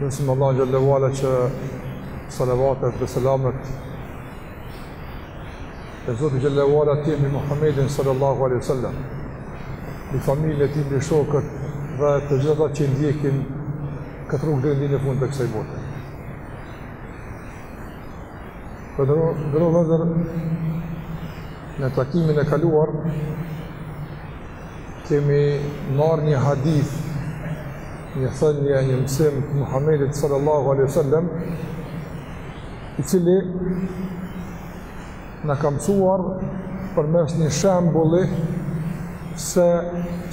Lusim Allahun xhelle ve ala që salavatet dhe selamet e Zotit xhelle ve ala të jenë mbi Muhammedin sallallahu alaihi sallam mbi familjen e tij mbi shokët dhe të gjithë ata që ndjekin këtë rrugë deri në fund të kësaj bote. Vëllezër të nderuar në takimin e kaluar kemi marrë një hadith, një thënje e një mësim të Muhammedit sallallahu alaihi sallam, i cili na ka mësuar përmes një shembuli se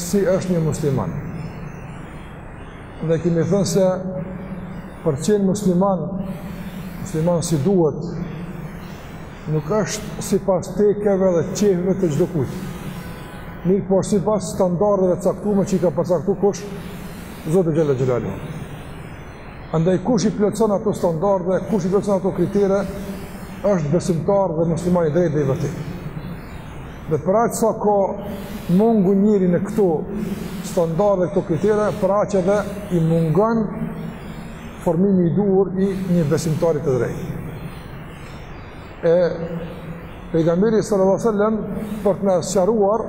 si është një musliman. Dhe kemi thënë se për t'qenë musliman, musliman si duhet, Nuk është sipas tekeve dhe qejfeve të çdokujt. Mirëpo sipas standardeve të caktume që i ka përcaktu kush? Zoti xhelle xhelaluhu. Andaj kush i plotëson ato standarde, kush i plotëson ato kritere, është besimtar dhe musliman i drejtë dhe i vërtetë. Dhe për aq sa ka mungu njeri në këto standarde, këto kritere, për aq edhe i mungon formimi i duhur i një besimtari të drejtë. e pejgamberi sallallahu alaihi wasallam për të na sqaruar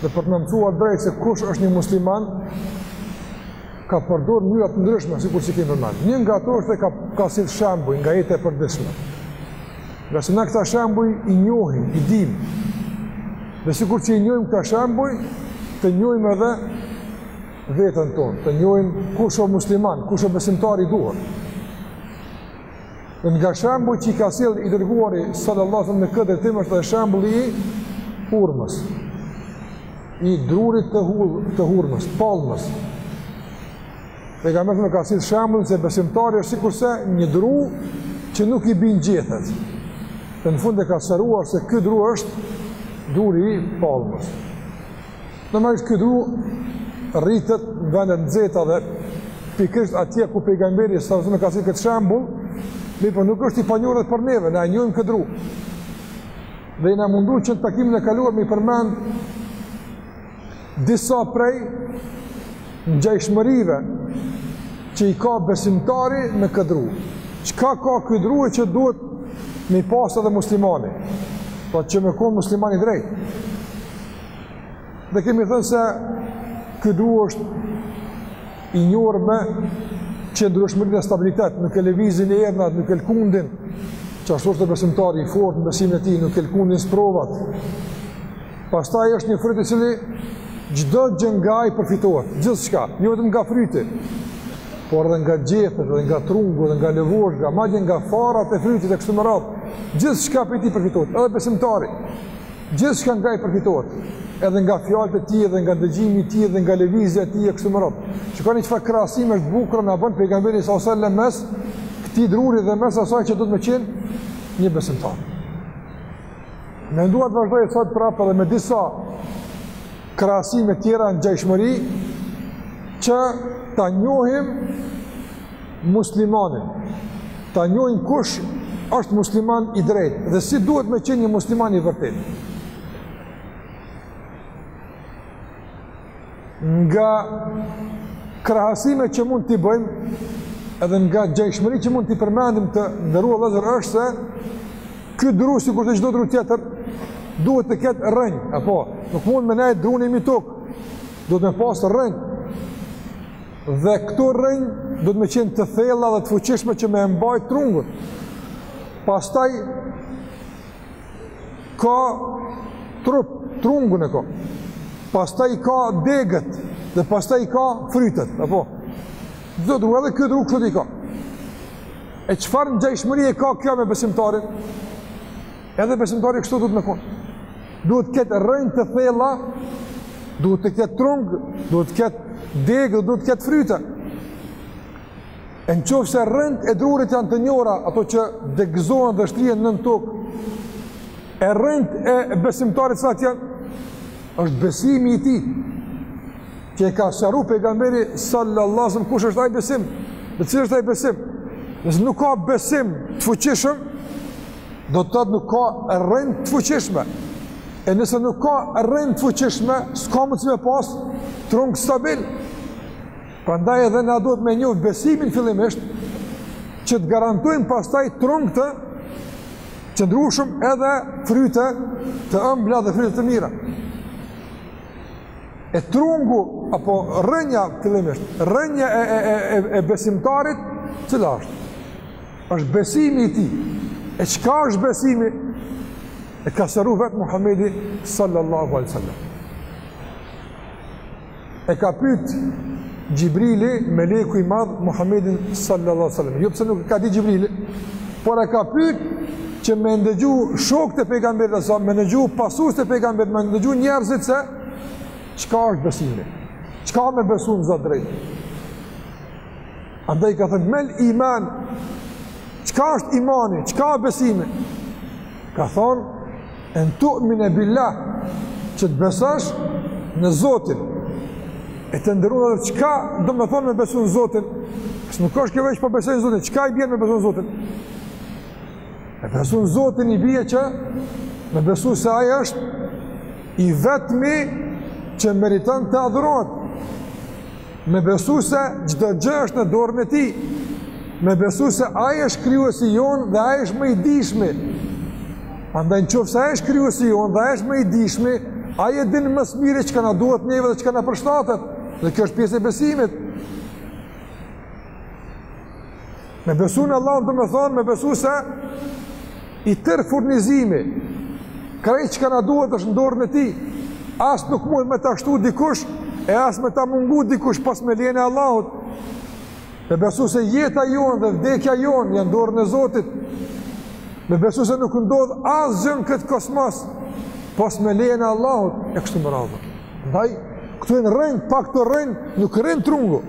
dhe për të na mësuar drejt se kush është një musliman ka përdor mënyra të ndryshme sikur që kemi përmend. Një nga ato është ka ka sjell shembuj nga jeta e përditshme. Ngase na këta shembuj i njohim, i dim. Dhe sikur që i njohim këta shembuj, të njohim edhe veten tonë, të njohim kush është musliman, kush është besimtar i duhur. Dhe nga shembujt që i ka sjellë i dërguari sallallahu alajhi wasallam në këtë drejtim është edhe shembulli i hurmës. I drurit të hul të hurmës, palmës. Dhe ka me thënë ka sjellë shembullin se besimtari është sikurse një dru që nuk i bin gjethet. Dhe në fund e ka sqaruar se ky dru është druri i palmës. Normalisht ky dru rritet në vende të nxehta dhe pikërisht atje ku pejgamberi alejhi selam e ka sjell këtë shembull, mirëpo nuk është i panjohur edhe për neve, na e njohim këtë dru. Dhe jena mundu që në takimin e kaluar me i përmend disa prej ngjashmërive që i ka besimtari me këtë dru. Çka ka ky dru që duhet me i pas edhe muslimani? Po që me kon musliman i drejtë. Dhe kemi thënë se ky dru është i njohur me qëndrueshmërinë e stabilitet, nuk e lëvizin erërat, nuk e lkundin, që ashtu është besimtari i fortë në besimin e tij, nuk e lkundin sprovat. Pastaj është një fryt i cili çdo gjë nga ai përfitohet, gjithçka, jo vetëm nga fryti, por edhe nga gjethet, edhe nga trungu, edhe nga lëvozhga, madje nga farat e frytit e kështu me radhë, gjithçka prej tij përfitohet, edhe besimtari. Gjithçka nga ai përfitohet, edhe nga fjalët e tij, edhe nga dëgjimi i tij, edhe nga lëvizja e tij e kështu me radhë. Shikoni çfarë krahasime të bukura na bën pejgamberi sallallahu alejhi ve sellem mes këtij druri dhe mes asaj që duhet me qenë një besimtar. Mendova të vazhdoj sot prapë edhe me disa krahasime tjera ngjashmëri që ta njohim muslimanin, ta njohin kush është musliman i drejtë dhe si duhet me qenë një musliman i vërtetë. Nga krahasime që mund t'i bëjmë, edhe nga ngjashmëri që mund t'i përmendim të nderuar vllezër është se ky dru sikurse çdo dru tjetër duhet të ketë rrënjë, apo nuk mund me nejt druni mi tokë, duhet me pasë rrënjë. Dhe këto rrënjë duhet me qenë të thella dhe të fuqishme që me e mbajt trungun. Pastaj ka trup, trungun e ka. Pastaj ka degët dhe pastaj ka frytet, apo. Çdo dru edhe ky dru këto i ka. E çfarë ngjashmëri e ka kjo me besimtarin? Edhe besimtari kështu duhet me konë. Duhet të ketë rrënjë të thella, duhet të ketë trung, duhet të ketë degë, duhet të ketë fryte. E në qofë se rrënjët e drurit janë të njohura, ato që degëzohen dhe shtrihen nën tokë, e rrënjët e besimtarit cilat janë, është besimi i tij, që e ka sqaru pejgamberi sallallahu sallam, kush është ai besim, dhe cili është ai besim, nëse nuk ka besim të fuqishëm, Do të thotë nuk ka rrënjë të fuqishme. E nëse nuk ka rrënjë të fuqishme, s'ka mundësi me pas trung stabil. Prandaj edhe na duhet me njoh besimin fillimisht që të garantojmë pastaj trung të qëndrueshëm edhe fryte të ëmbla dhe fryte të mira. E trungu apo rrënja fillimisht, rrënja e e e e besimtarit, cila është? Është besimi i tij. E çka është besimi? E ka sqaru vetë Muhammedi sallallahu alaihi sallam. E ka pyt Xhibrili meleku i madh Muhammedin sallallahu alaihi sallam. Jo pse nuk e ka di Xhibrili, por e ka pyt që me ndëgju shokët e pejgamberit a.s., me ndëgju pasuesit e pejgamberit, me ndëgju njerëzit se çka është besimi, çka me besu në Zot drejt. Andaj i ka thënë mel iman, çka është imani, çka është besimi? Ka thënë, en tu'mine billah, që të besosh në Zotin, e të nderuar edhe çka do me thonë me besu në Zotin, se nuk është kjo veç po besoj në Zotin, çka i bjen me besu në Zotin? Me besu në Zotin i bje që me besu se ai është i vetmi që meriton të adhurohet, Me besu se çdo gjë është në dorën e tij. Me besu se ai është krijuesi jonë dhe ai është më i dijshmi. Andaj në qoftë se ai është krijuesi jonë dhe ai është më i dijshmi, ai e din më së miri çka na duhet neve dhe çka na përshtatet. Dhe kjo është pjesë e besimit. Me besu në Allahun domethonë, me besu se i tërë furnizimi, krejt çka na duhet është në dorën e tij, as nuk mund me ta shtu dikush, e as me ta mungu dikush pos me lejen e Allahut. Me besu se jeta jonë dhe vdekja jonë janë në dorën e Zotit. Me besu se nuk ndodh asgjë në këtë kosmos, pos me lejen e Allahut, e kështu me radhë. Ndaj, këtu janë rrënjët, pa këto rrënjë nuk rrin trungu.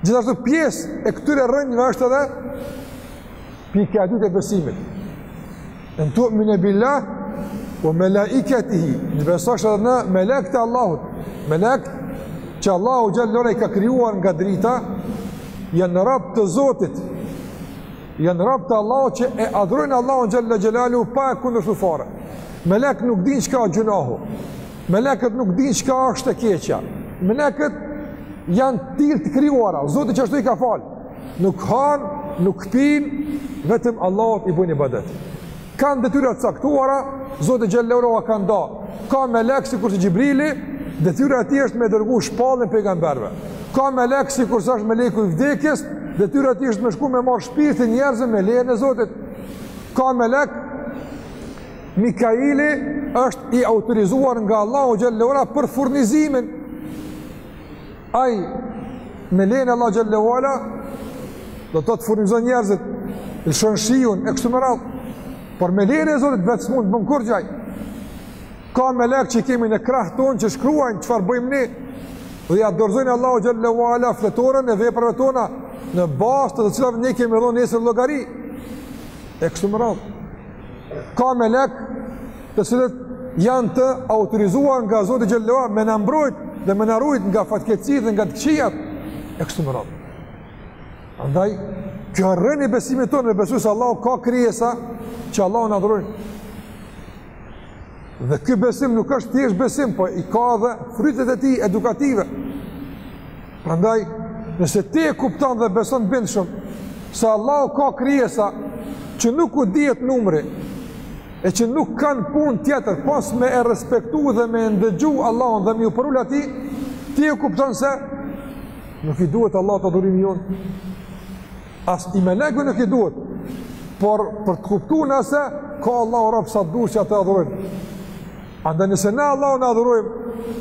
Gjithashtu pjesë e këtyre rrënjëve është edhe pika e dytë e besimit. En tu'mine billah, ue melaiketihi, të besosh edhe në melekët e Allahut, melekët që Allahu xhelle i ka krijuar nga drita, janë robë të Zotit, janë robë të Allahut që e adhurojnë Allahun xhelle xhelaluhu pa e kundërshtu fare. Melekët nuk dinë çka gjynahu, Melekët nuk dinë çka është e keqja. Melekët janë tillë të krijuara, Zoti që ashtu i ka fal. Nuk hanë, nuk pinë, vetëm Allahut i bëjnë ibadet. Kanë detyra të caktuara, Zoti xhelle ua ka nda. Ka melek sikurse Xhibrili, detyra e tij është me dërgu shpalljen pejgamberëve. Ka melek sikurse është meleku i vdekjes, detyra e tij është me shku me marr shpirtin njerëzve me lejen e Zotit. Ka melek Mikaili është i autorizuar nga Allahu xhelle ue ala për furnizimin. Ai me lejen e Allahut xhelle ue ala do të thotë furnizon njerëzit, lëshon shiun e kështu me radhë. Por me lejen e Zotit vetë s'mund bën kurrgjaj. Ka melekë që i kemi në krah tonë që shkruajnë çfarë bëjmë ne dhe ia dorëzojnë Allahut xhelle ue ala fletoren e veprave tona në bazë të të cilave ne kemi dhënë nesër llogari. E kështu me radhë. ka melekë të cilët janë të autorizuar nga Zoti xhelle ue ala me na mbrojt dhe me na rujt nga fatkeqësi dhe nga të këqijat e kështu me radhë. Andaj, kjo rrënjë e besimit tonë me besu se Allahu ka krijesa që Allahun e adhurojnë. Dhe ky besim nuk është thjesht besim, po i ka dhe frytet e tij edukative. Prandaj, nëse ti e kupton dhe beson bindshëm se Allahu ka krijesa që nuk u dihet numri e që nuk kanë punë tjetër pos me e respektu dhe me e ndëgju Allahun dhe me ju përul atij, ti e kupton se nuk i duhet Allahut adhurimi jonë. As i melekve nuk i duhet, por për të kuptu na se ka Allahu rob sa dush që atë e adhurojnë. Andaj nëse ne Allahun e adhurojmë,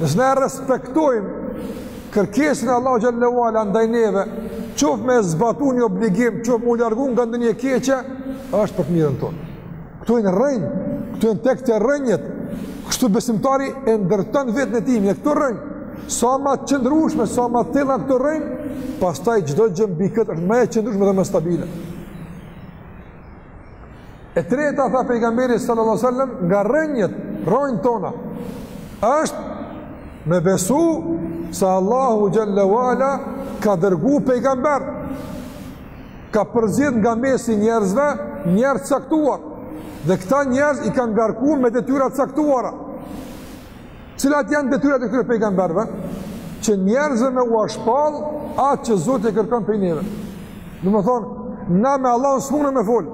nëse ne e respektojmë kërkesën e Allahut xhelle ue ala ndaj neve, qoftë me e zbatu një obligim, qoftë me u largu nga ndonjë keqe, është për të mirën tonë. Këtu janë rrënjë, këtu janë tek te rrënjët. Kështu besimtari e ndërton veten e tij mbi këto rrënjë. Sa më të qëndrueshme, sa më të thella këto rrënjë, pastaj çdo gjë mbi këtë është më e qëndrueshme dhe më stabile. E treta tha pejgamberi sallallahu alajhi wasallam nga rrënjët, rrënjët tona. Është me besu se Allahu xhelle ue ala ka dërgu pejgamber ka përzgjedh nga mesi i njerëzve njerëz të caktuar. Dhe këta njerëz i ka ngarku me detyra të caktuara. Cilat janë detyrat e këtyre pejgamberëve? Që njerëzve me ua shpall atë që Zoti e kërkon prej neve. Domethënë, na me Allahun s'mune me fol.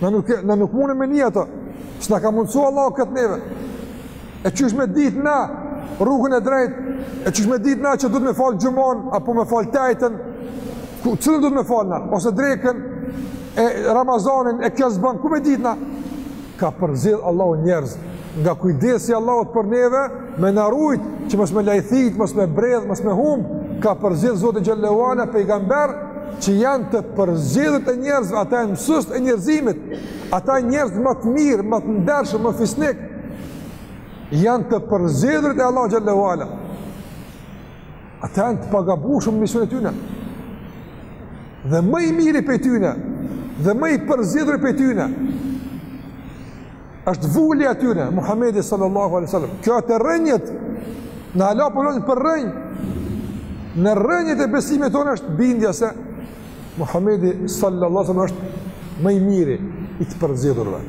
Na nuk na nuk mune me ni ato. S'na ka mundsu Allahu këtë neve. E çysh me ditë na rrugën e drejtë, e çysh me ditë na që duhet me fal xhumon apo me fal t'enjten, Ku cilën duhet me fal na? Ose drekën e Ramazanin e kjo s'bën, ku me dit na? Ka përzgjedh Allahu njerëz nga kujdesi i Allahut për neve, me na rujt që mos me lajthit, mos me bredh, mos me hum, ka përzgjedh Zoti xhelle ue ala pejgamber që janë të përzgjedhurit e njerëzve, ata janë mësuesit e njerëzimit. Ata njerëz më të mirë, më të ndershëm, më fisnik janë të përzgjedhurit e Allahut xhelle ue ala. Ata janë të pagabushëm në misionin e tyre. Dhe më i miri prej tyre, dhe më i përzgjedhuri prej tyre, është vula e tyre, Muhammedi sallallahu alaihi sallam. Kjo te rrënjët, ne hala po flasim për rrënjë, në rrënjët e besimit tonë është bindja se Muhammedi sallallahu alaihi sallam është më i miri i të përzgjedhurve.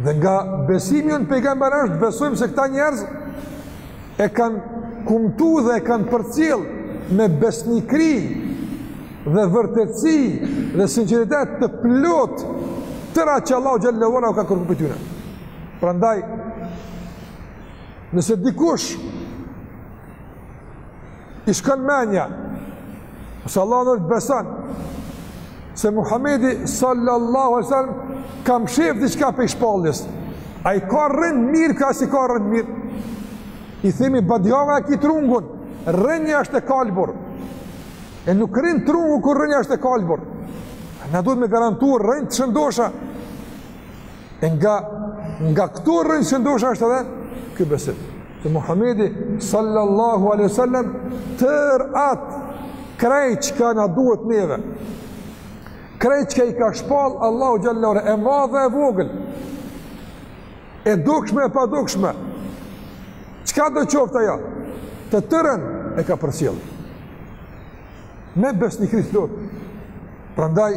Dhe nga besimi në pejgamberë është, besojmë se këta njerëz e kanë kumtu dhe e kanë përcjell me besnikëri dhe vërtetësi dhe sinqeritet të plotë tërë atë që Allahu xhelle ve ala u ka kërku prej tyre. Prandaj, nëse dikush i shkon mendja, ose Allahu na ruajt beson, se Muhammedi sallallahu alaihi wasallam ka mshef diçka prej shpalljes. A i ka rrënjt mirë ky, a s'i ka rrënjt mirë. I themi badihava e ki trungun, rrënja është e kalbur. E nuk rrin trungu kur rrënja është e kalbur. Na duhet me garantu rrënjë të shëndosha. E nga, nga këto rrënjë të shëndosha është edhe ky besim. Se Muhammedi sallallahu alaihi sallam tër atë krejt çka na duhet neve. Krejt çka i ka shpall Allahu xhelle ve ala e madhe e vogël. E dukshme e padukshme. Çka do qoftë ajo. Të tërën e ka përcjell. Me besnikëri të plotë. Prandaj,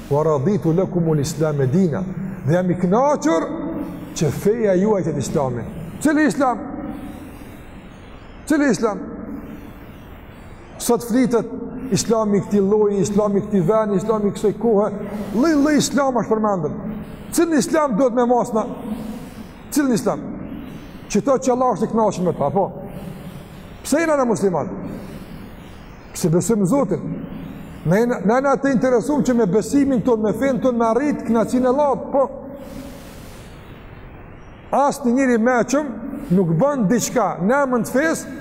wa raditu lakum al-islam dina. Dhe jam i kënaqur që feja juaj të jetë Islami. Cili Islam? Cili Islam? Sot flitet Islami i këtij lloji, Islami i këtij vendi, Islami i kësaj kohe, lloj lloj Islamesh përmenden. Cilin Islam duhet me mësu na? Cilin Islam? Qato që Allah është i kënaqur me ta, po. Pse jena na muslimanë? Pse besojmë në Zotin? Na jena të interesum që me besimin tonë, me fenë tonë me arrit kënaqësinë e Allahut, po. Asnjë njeri i meçëm nuk bën diçka në emër të fesë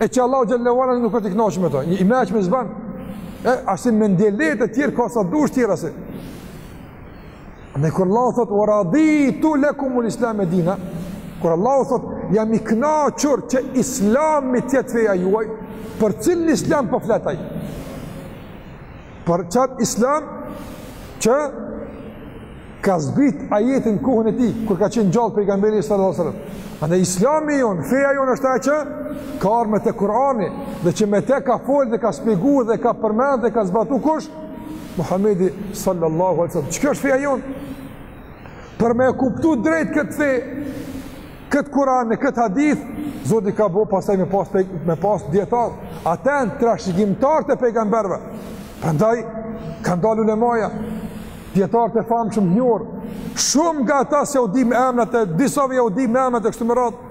e që Allahu xhelle ve ala nuk është i kënaqur me to. I meçmi s'e bën. E asi mendjelehtë e tjerë ka sa dush tjera asi. Andaj kur Allah thot, wa raditu lakumul islama dina, kur Allah thot, jam i kënaqur që islami të jetë feja juaj, për cilin islam po flet ai? Për qatë islam që ka zbrit ajeti në kohën e tij, kur ka qenë gjallë pejgamberi sallallahu alaihi wasallam. Andaj islami jonë, feja jonë është ajo që ka ardhur me te Kur'ani dhe që me te ka fol dhe ka shpjeguar dhe ka përmend dhe ka zbatu kush? Muhamedi sallallahu alaihi wasallam. Kjo është feja jonë? Për me e kuptu drejt këtë fe, këtë Kur'an, këtë hadith, Zoti ka bo pastaj me pas, me pas dijetarë, ata janë trashëgimtarët e pejgamberve. Prandaj, kanë dalë ulemaja, dijetarë të famshëm, njohur, shumë nga ata s'jau dim emnat e, disave jau dim emnat e kështu me radhë.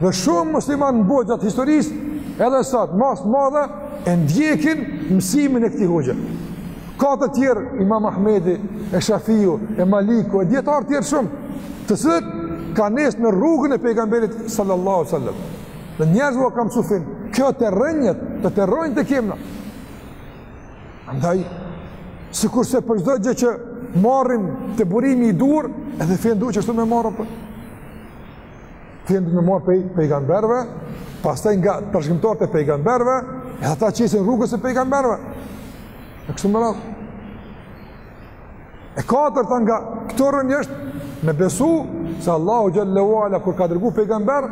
Dhe shumë musliman në botë gjatë historisë, edhe sot, masë të madhe, e ndjekin mësimin e këtij hoxhe. Ka të tjerë, imam Ahmedi, e Shafiu, e Maliku, e dijetarë tjerë shumë, të cilët kanë ecë në rrugën e pejgamberit sallallahu sallam. Dhe njerëzve u kanë msu fenë, kjo te rrënjët, te rrënjët e kemna. Andaj, sikurse për çdo gjë që marrim te burimi i duhur, edhe fenë duhet gjithashtu me marrë për. Fenë duhet me marrë pej pejgamberve, pastaj nga trashëgimtarët e pejgamberve, e ata që ecin rrugës së pejgamberve. E kështu me radhë. E katërta nga këto rrënjë është me besu se Allahu xhelle ue ala kur ka dërgu pejgamber,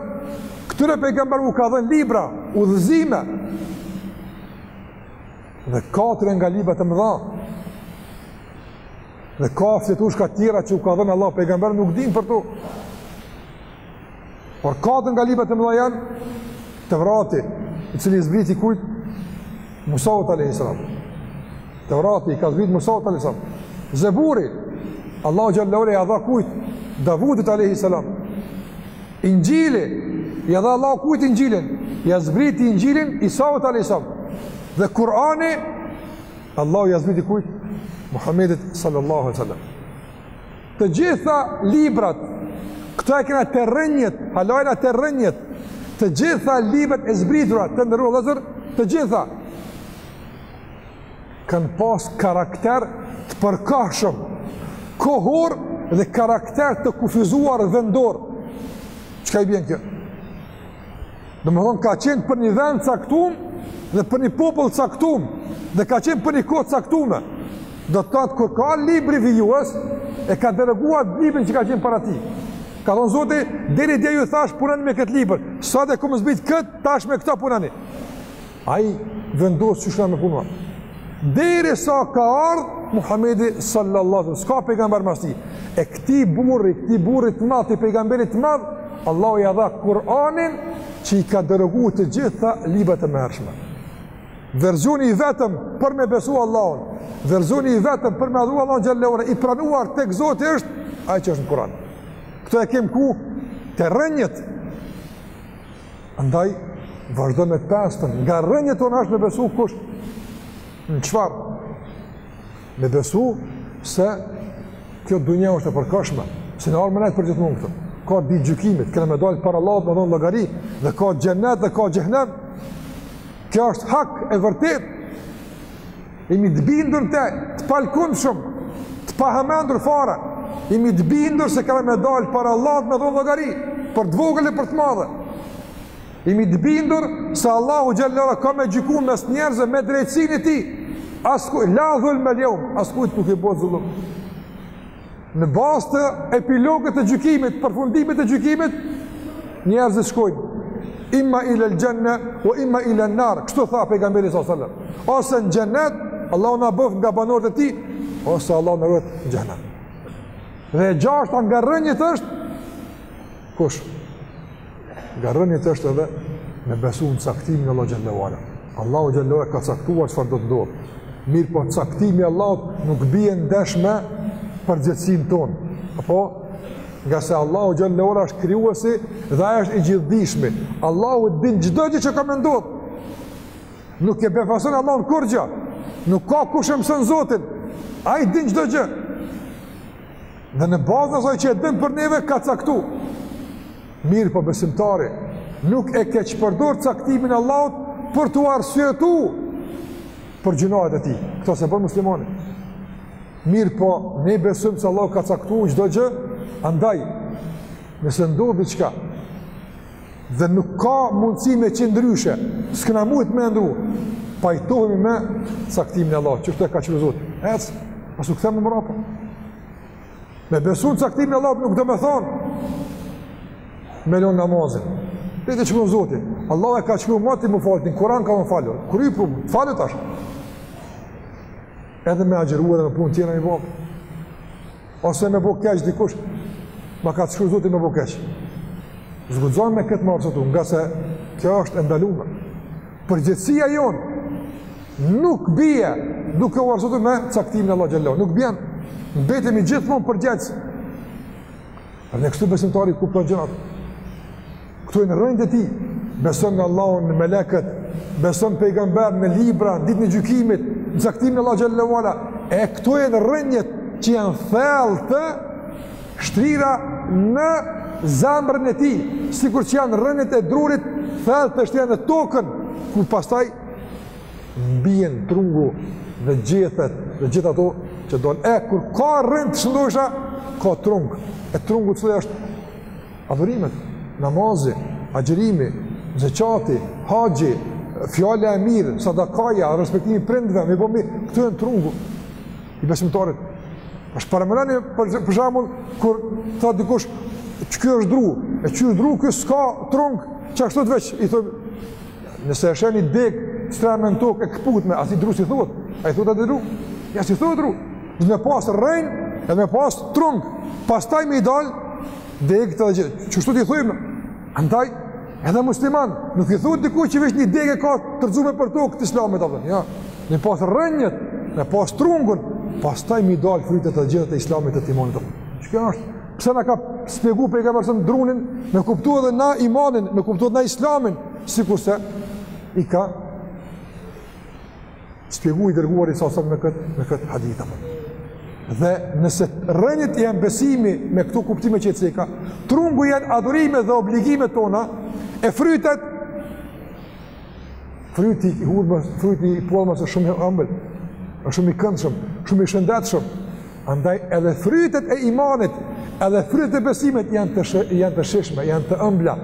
këtyre pejgamberve u ka dhenë libra, udhëzime. Dhe katër nga libra të mëdha. Dhe ka fletushka tjera që u ka dhënë Allah pejgamberve, nuk dim për to. Por katër nga librat e mëdha janë Tevrati, i cili zbriti kujt Musaut a.s. Tevrati i ka zbrit Musaut a.s. Zeburi, Allahu xhelle ue ala ia dha kujt Davudit a.s. Inxhili, ia dha Allah kujt Inxhilin, ia zbriti Inxhilin Isaut a.s. Dhe Kurani Allahu ia zbriti kujt? Muhammedit sallallahu alaihi wasallam. Të gjitha librat, këto i kena te rrënjët, hala jena te rrënjët, të gjitha librat e zbritura, të nderuar vllezër, të gjitha, kanë pas karakter të përkohshëm, kohor dhe karakter të kufizuar vendor. Çka i bjen kjo? Domethonë, ka qenë për një vend caktum dhe për një popull caktum dhe ka qenë për një kohë caktume. Do të thotë, kur ka libri vijues, e ka deroguar librin që ka qenë para tij. Ka thonë Zoti, deri dje ju thashë punoni me këtë libër, sot e kom zbritë këtë, tash me këtë punoni. Ai vendos qysh kon me punu. Derisa ka ardh Muhamedi sallallahu alaihi wasallam, s'ka pejgamber mas tij. E këtij burri, këtij burri të madh, këtij pejgamberit të madh, Allahu ia dha Kur'anin që i ka derogu të gjitha librat e mëhershme. Versioni i vetëm për me besu Allahun, versioni i vetëm për me adhuru Allahun xhelle ue ala i pranuar tek Zoti është ai që është në Kur'an. Këto i kem ku? Te rrënjët Andaj, vazhdo me të pestën, nga rrënjët tona është me besu kush, në çfarë, me besu se kjo dunja është e përkohshme, se s'kena me nejt përgjithmonë këtu, ka ditë gjykimit, kena me dalë para Allahut, me dhonë llogari, dhe ka xhenet dhe ka xhehnem, kjo është hak e vërtetë, Jemi të bindur te, të palëkundshëm, të pahamendur fare. Jemi të bindur se kemi me dal para Allahut me dhon llogari, për të vogël e për të madhe. Jemi të bindur se Allahu xhelle ue ala ka me gjyku mes njerëzve me drejtësinë e tij. Askujt, la dhulmel jeum, askujt nuk i bohet zullum. Në bazë të epilogit të gjykimit, përfundimit të gjykimit, njerëzit shkojnë imma ila al-janna wa imma ila an-nar. Kështu tha pejgamberi sallallahu alajhi wasallam. Ose në xhenet, Allahu na bëftë nga banorët e tij, ose Allahu na rujtë, në xhehnem. Dhe e gjashta nga rrënjët është kush? Nga rrënjët është edhe me besu në caktimin e Allahut xhelle ue ala. Allahu xhelle ue ala ka caktuar çfarë do të ndodhë. Mirëpo caktimi i Allahut nuk bie ndesh me përgjegjësinë tonë. Apo, ngase Allahu xhelle ue ala është krijuesi dhe ai është i gjithëdijshmi. Allahu din çdo gjë që ka me ndodhë. Nuk e befason Allahun kurgja. Nuk ka kush e mëson Zotin. Ai din çdo gjë. Dhe në bazë asaj që e din për neve, ka caktu. Mirëpo besimtari, nuk e keqpërdor caktimin e Allahut për t'u arsyetu për gjynahet e tij. Këtë s'e bën muslimani. Mirëpo, ne besojmë se Allahu ka caktu çdo gjë, andaj, nëse ndodh diçka, dhe nuk ka mundësi me qenë ndryshe, s'kena mujt me e ndrru, pajtohemi me caktimin e Allahut, që këtë e ka shkru Zoti, ec, as s'kthehemi më mrapa. Me besu në caktimin e Allahut nuk do me thonë, me lonë namazin. Dhe të shkru Zoti, Allahu e ka shkru ma ti me u fal, në Kuran ka me u falur, kryj punë, falu tash. Edhe me agjëru edhe me punë tjera me i bo. Ose me bo keq dikush, ma ka shkru Zoti me bo keq. S'guxon me këtë me u arsyetu, ngase kjo është e ndalume. Përgjegjësia jonë nuk bie duke u arsyetu me caktimin e Allahut xhelle ue ala. Nuk bjen, mbetemi gjithmonë përgjegjës. Por ne kështu besimtari i kupton gjënat. Këto janë rrënjët e tij, beson në Allahun, në melekët, beson pejgamberë, në libra, në ditën e gjykimit, në caktimin e Allahut xhelle ue ala. E këto janë rrënjët që janë thellë të shtrira në zemrën e tij, sikur që janë rrënjët e drurit thellë të shtrira në tokën, ku pastaj mbin trungu dhe gjethet dhe gjithë ato që don. E, kur ka rrënjë të shëndosha, ka trung. E trungu cili është Adhurimet, namazi, agjërimi, zeqati, haxhi, fjala e mirë, sadakaja, respektimi i prindve, me i bo mirë, këto janë trungu i besimtarit. Është paramenoni, për, për shambull, kur tha dikush, që kjo është dru, e që është dru, kjo s'ka trung, që ashtu të veç, i thëmë, nëse e sheni degë, shtrime n'tokë, e këputme, asaj dru s'i thot, a i thot asaj dru, jo s'i thot dru, dhe me pas rrënj, dhe me pas trung, pastaj me i dal, degët e gjethet, qashtu t'i thujmë, andaj, edhe musliman, nuk i thuhet dikujt që veç një degë e ka të rrëzume përtokë të islamit, apëton, ja, me pas rrënjët, me pas trungun, pastaj me i dalë frytet e gjethet e islamit e t'imanit, apëton, që kjo është, pse na ka shpjegu Pejgamberi a.s. drunin, me kuptu edhe na imanin, me kuptu edhe na islamin, sikurse, i ka, Shpjegu i dërguari sa sot me këtë, me këtë hadith apo. Dhe nëse rrënjët janë besimi me këto kuptime që i ceka, trungu janë adhurimet dhe obligimet tona, e frytet, fryti i hurmës, fryti i palmës është shumë i ëmbël, është shumë i këndshëm, shumë i shëndetshëm, Andaj edhe frytet e imanit, edhe frytet e besimit janë të shi, janë të shishme, janë të ëmbla.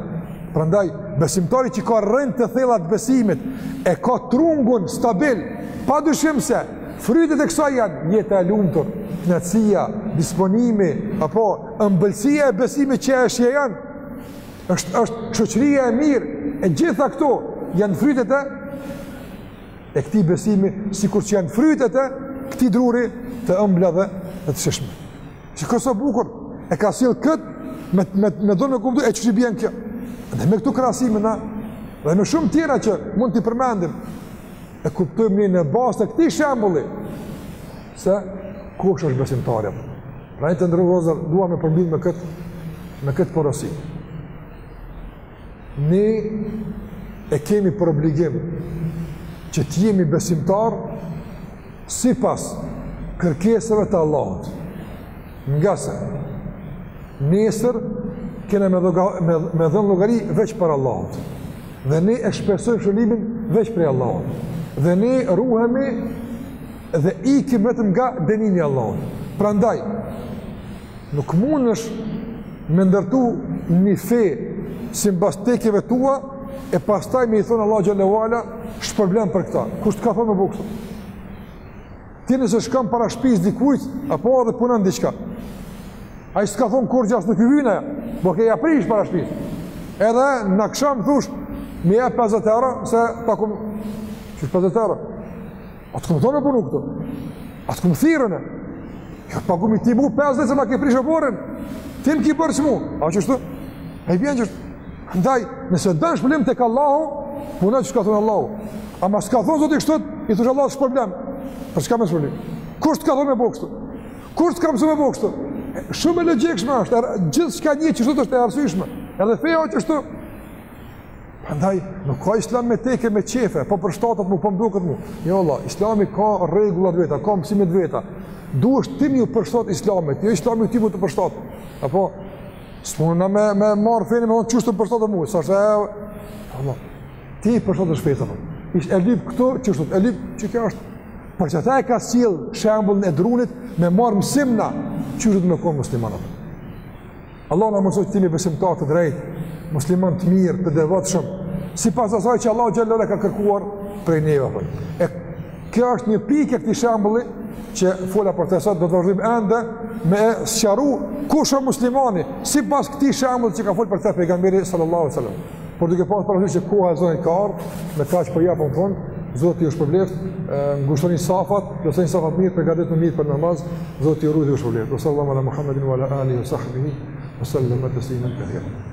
Prandaj besimtari që ka rrënjë të thella të besimit e ka trungun stabil, pa dyshim se frytet e kësaj janë jeta e lumtur, kënaqësia, disponimi apo ëmbëlsia e besimit që e shijon. Është është shoqëria e mirë, e gjitha këto janë frytet e e këtij besimi, sikur që janë frytet e këtij druri të ëmbla dhe të të shishme. Shiko sa bukur, e ka sjellë këtë, me, me, me dhonë me kuptu, e qysh i bjen kjo. Dhe me këto krahasime na, dhe me shumë tjera që mund t'i përmendim, e kuptojmë ne në bazë të këtij shembulli, se kush është besimtari. Pra të nderuar vllezër, dua me përmbyll me këtë, me këtë porosi. Ne e kemi për obligim që të jemi besimtar sipas kërkesave të Allahut. Ngase nesër kena me, dhoga, me, me dhënë llogari veç para Allahut. Dhe ne e shpresojmë shpërblimin veç prej Allahut. Dhe ne ruhemi dhe ikim vetëm nga dënimi i Allahut. Prandaj, Nuk mundesh me ndërtu një fe simbas tekjeve tua e pastaj me i thonë Allahut xhele ue ala shpërblem për këta. Kush t'ka thonë me bo kështu? Ti nëse shkon para shpisë dikujt, apo edhe punon diçka. Ai s'të ka thonë kurgjo as nuk i vyn ajo, bile ke ia prish para shpisë. Edhe n'aksham thush, m'i jep 50 euro, se ta kom bo, çfarë 50 euro? A të kom thonë me punu këtu? A të kom thirrë unë? Jo, pagumi ti mu 50 se ma ke prishë oborrin, ti më ki borxh mu, a qeshtu? A i bjen qeshtu? Ndaj, nëse don shpërblim tek Allahu, puno qysh ka thonë Allahu. Ama s'ka thonë Zoti kështu, ti i thush Allahut shpërblem. Për çka me shpërblim? Kush të ka thonë me bo kështu? Kush të ka mësu me bo kështu? Shumë e logjikshme është, gjithçka njiqeshtu është e arsyeshme. Edhe feja o qeshtu, Prandaj nuk ka islam me teke me qefe, po përshtatet mu, po më duket mu. Jo valla, Islami ka rregulla të veta, ka mësime të veta. Duhesh ti me iu përshtat Islamit, jo Islami ty me t'u përshtat. Apo s'mund na me me marr fenë me qysh të përshtat mu, sa është ajo. Valla. Ti përshtatesh fesë. Qysh e lyp këtu, qysh e lyp çka kjo është. Për qeta e ka sjell shembullin e drunit me marr mësim na qysh me kon muslimanat. Allahu na mundësoftë të jemi besimtarë të drejtë, musliman të mirë, të devotshëm, sipas asaj që Allahu xhele wa ala e ka kërkuar prej neve. E kjo është një pikë e këtij shembulli që fola për të sot do të vazhdojmë ende me e sqaru kush është muslimani sipas këtij shembulli që ka fol për të pejgamberi sallallahu alajhi wasallam. Por duke pas parasysh që koha e ezanit ka ardhur, me kaq po i japim fund, Zoti ju shpërbleft, ngushtoni safat, plotësoni safat mirë, përgatituni mirë për namaz, Zoti ju ruajt, ju shpërbleft. Sallallahu ala Muhammedin wa ala alihi wa sahbihi wa sallam tasliman kathira.